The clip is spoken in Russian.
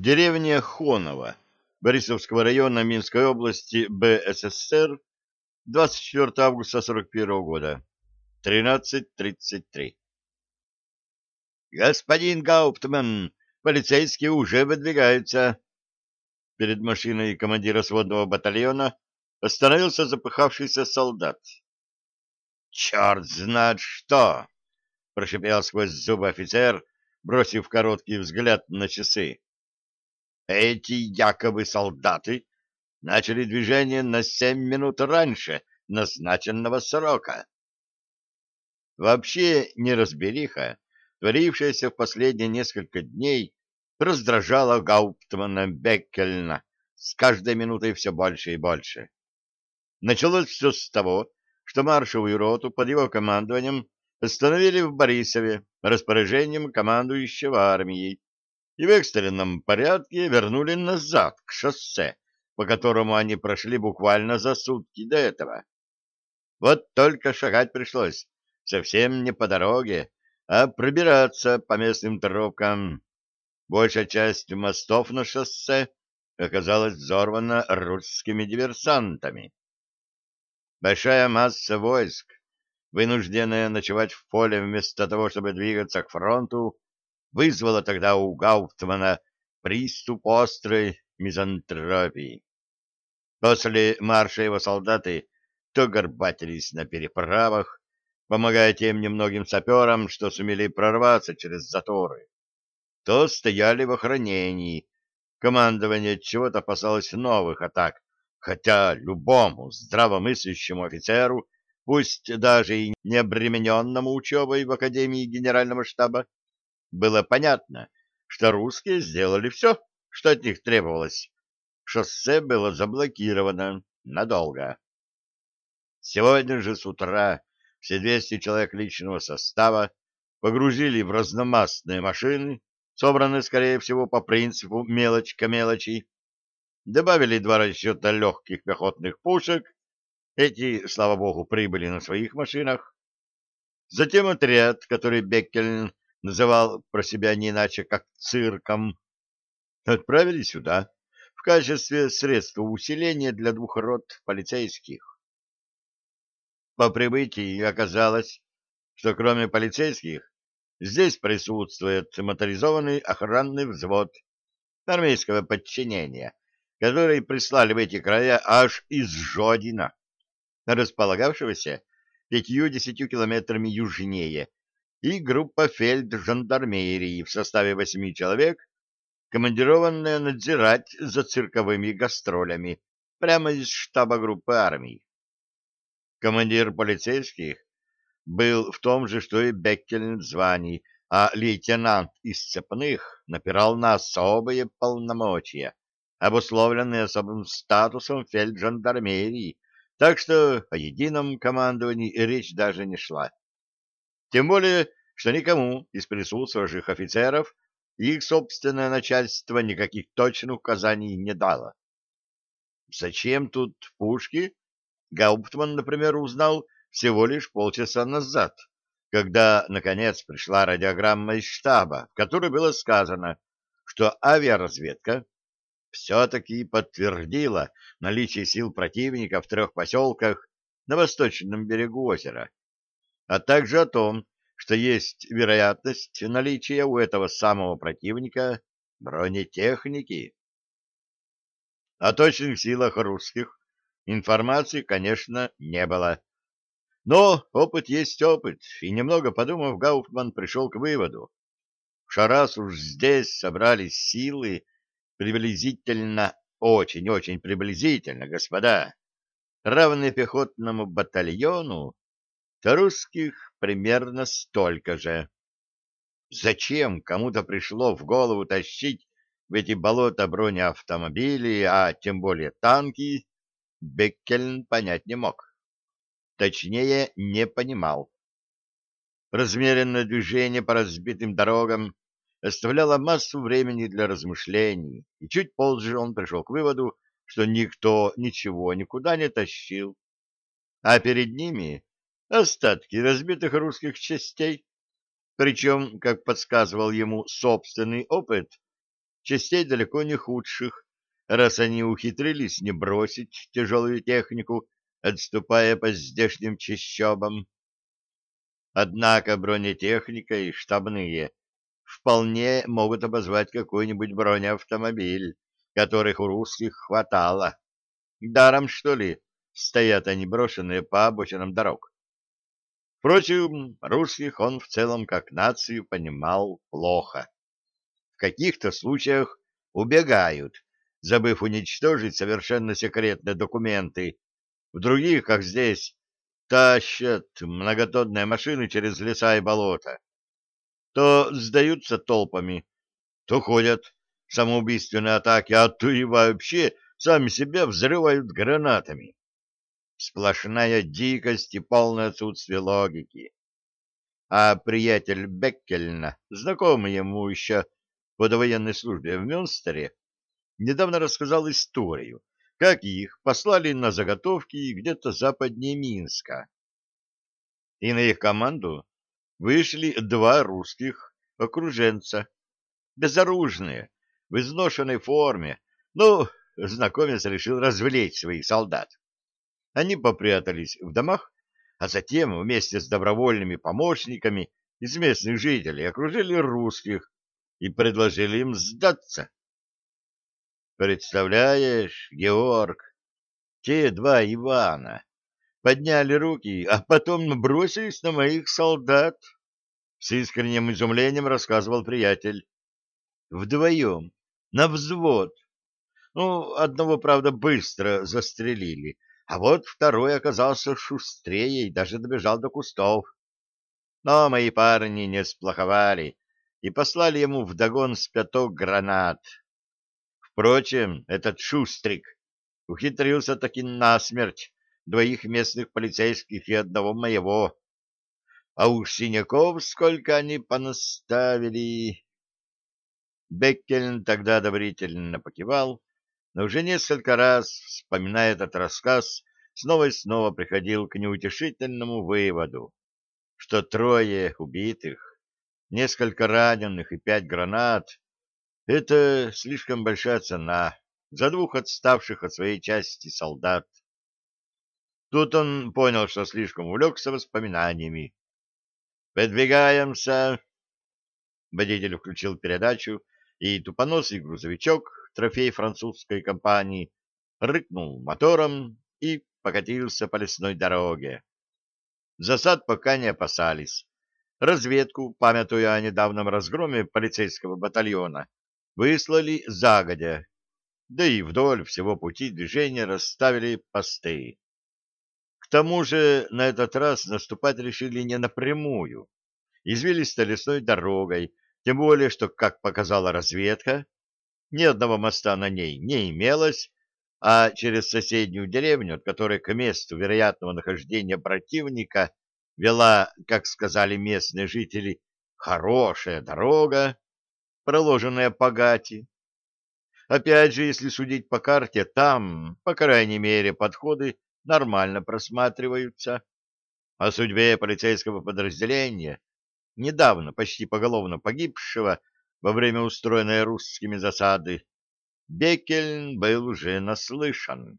Деревня Хоново, Борисовского района Минской области БССР, 24 августа 41 года, 13.33. Господин Гауптман, полицейские уже выдвигаются. Перед машиной командира сводного батальона остановился запыхавшийся солдат. «Черт знает что!» — прошипел сквозь зубы офицер, бросив короткий взгляд на часы. Эти якобы солдаты начали движение на семь минут раньше назначенного срока. Вообще неразбериха, творившаяся в последние несколько дней, раздражала Гауптмана Беккельна с каждой минутой все больше и больше. Началось все с того, что маршевую роту под его командованием остановили в Борисове распоряжением командующего армией, и в экстренном порядке вернули назад к шоссе, по которому они прошли буквально за сутки до этого. Вот только шагать пришлось совсем не по дороге, а пробираться по местным тропкам. Большая часть мостов на шоссе оказалась взорвана русскими диверсантами. Большая масса войск, вынужденная ночевать в поле вместо того, чтобы двигаться к фронту, вызвало тогда у Гауптмана приступ острой мизантропии. После марша его солдаты то горбатились на переправах, помогая тем немногим саперам, что сумели прорваться через заторы, то стояли в охранении. Командование чего-то опасалось новых атак, хотя любому здравомыслящему офицеру, пусть даже и не обремененному учебой в Академии Генерального штаба, было понятно, что русские сделали все, что от них требовалось. Шоссе было заблокировано надолго. Сегодня же с утра все 200 человек личного состава погрузили в разномастные машины, собранные, скорее всего, по принципу мелочь к мелочи, добавили два расчета легких пехотных пушек, эти, слава богу, прибыли на своих машинах. Затем отряд, который Беккельн называл про себя не иначе, как цирком, отправили сюда в качестве средства усиления для двух рот полицейских. По прибытии оказалось, что кроме полицейских здесь присутствует моторизованный охранный взвод армейского подчинения, который прислали в эти края аж из Жодина, располагавшегося пятью-десятью километрами южнее и группа фельд-жандармерии в составе восьми человек, командированная надзирать за цирковыми гастролями прямо из штаба группы армий. Командир полицейских был в том же, что и Беккельн званий, а лейтенант из цепных напирал на особые полномочия, обусловленные особым статусом фельд-жандармерии, так что о едином командовании речь даже не шла. Тем более, что никому из присутствующих офицеров их собственное начальство никаких точных указаний не дало. Зачем тут пушки? Гауптман, например, узнал всего лишь полчаса назад, когда, наконец, пришла радиограмма из штаба, в которой было сказано, что авиаразведка все-таки подтвердила наличие сил противника в трех поселках на восточном берегу озера, а также о том, что есть вероятность наличия у этого самого противника бронетехники. О точных силах русских информации, конечно, не было. Но опыт есть опыт, и немного подумав, Гауфман пришел к выводу, что раз уж здесь собрались силы, приблизительно, очень-очень приблизительно, господа, равные пехотному батальону, русских примерно столько же. Зачем кому-то пришло в голову тащить в эти болота бронеавтомобили, а тем более танки, Беккельн понять не мог. Точнее, не понимал. Размеренное движение по разбитым дорогам оставляло массу времени для размышлений, и чуть позже он пришел к выводу, что никто ничего никуда не тащил, а перед ними остатки разбитых русских частей, причем, как подсказывал ему собственный опыт, частей далеко не худших, раз они ухитрились не бросить тяжелую технику, отступая по здешним чащобам. Однако бронетехника и штабные вполне могут обозвать какой-нибудь бронеавтомобиль, которых у русских хватало. Даром, что ли, стоят они брошенные по обочинам дорог. Впрочем, русских он в целом как нацию понимал плохо. В каких-то случаях убегают, забыв уничтожить совершенно секретные документы. В других, как здесь, тащат многотонные машины через леса и болота. То сдаются толпами, то ходят самоубийственные атаки, а то и вообще сами себя взрывают гранатами. Сплошная дикость и полное отсутствие логики. А приятель Беккельна, знакомый ему еще по довоенной службе в Мюнстере, недавно рассказал историю, как их послали на заготовки где-то западнее Минска. И на их команду вышли два русских окруженца, безоружные, в изношенной форме. Ну, знакомец решил развлечь своих солдат. Они попрятались в домах, а затем вместе с добровольными помощниками из местных жителей окружили русских и предложили им сдаться. Представляешь, Георг, те два Ивана подняли руки, а потом бросились на моих солдат. С искренним изумлением рассказывал приятель. Вдвоем, на взвод. Ну, одного, правда, быстро застрелили, а вот второй оказался шустрее и даже добежал до кустов. Но мои парни не сплоховали и послали ему вдогон с пяток гранат. Впрочем, этот шустрик ухитрился таки насмерть двоих местных полицейских и одного моего. А уж синяков сколько они понаставили. Беккельн тогда одобрительно покивал, но уже несколько раз, вспоминая этот рассказ, снова и снова приходил к неутешительному выводу, что трое убитых, несколько раненых и пять гранат — это слишком большая цена за двух отставших от своей части солдат. Тут он понял, что слишком увлекся воспоминаниями. «Подвигаемся!» Водитель включил передачу, и тупоносый грузовичок трофей французской компании, рыкнул мотором и покатился по лесной дороге. Засад пока не опасались. Разведку, памятуя о недавнем разгроме полицейского батальона, выслали загодя, да и вдоль всего пути движения расставили посты. К тому же на этот раз наступать решили не напрямую, извилистой лесной дорогой, тем более, что, как показала разведка, ни одного моста на ней не имелось, а через соседнюю деревню, от которой к месту вероятного нахождения противника вела, как сказали местные жители, хорошая дорога, проложенная по гати. Опять же, если судить по карте, там, по крайней мере, подходы нормально просматриваются. О судьбе полицейского подразделения, недавно почти поголовно погибшего, во время устроенной русскими засады, Беккельн был уже наслышан.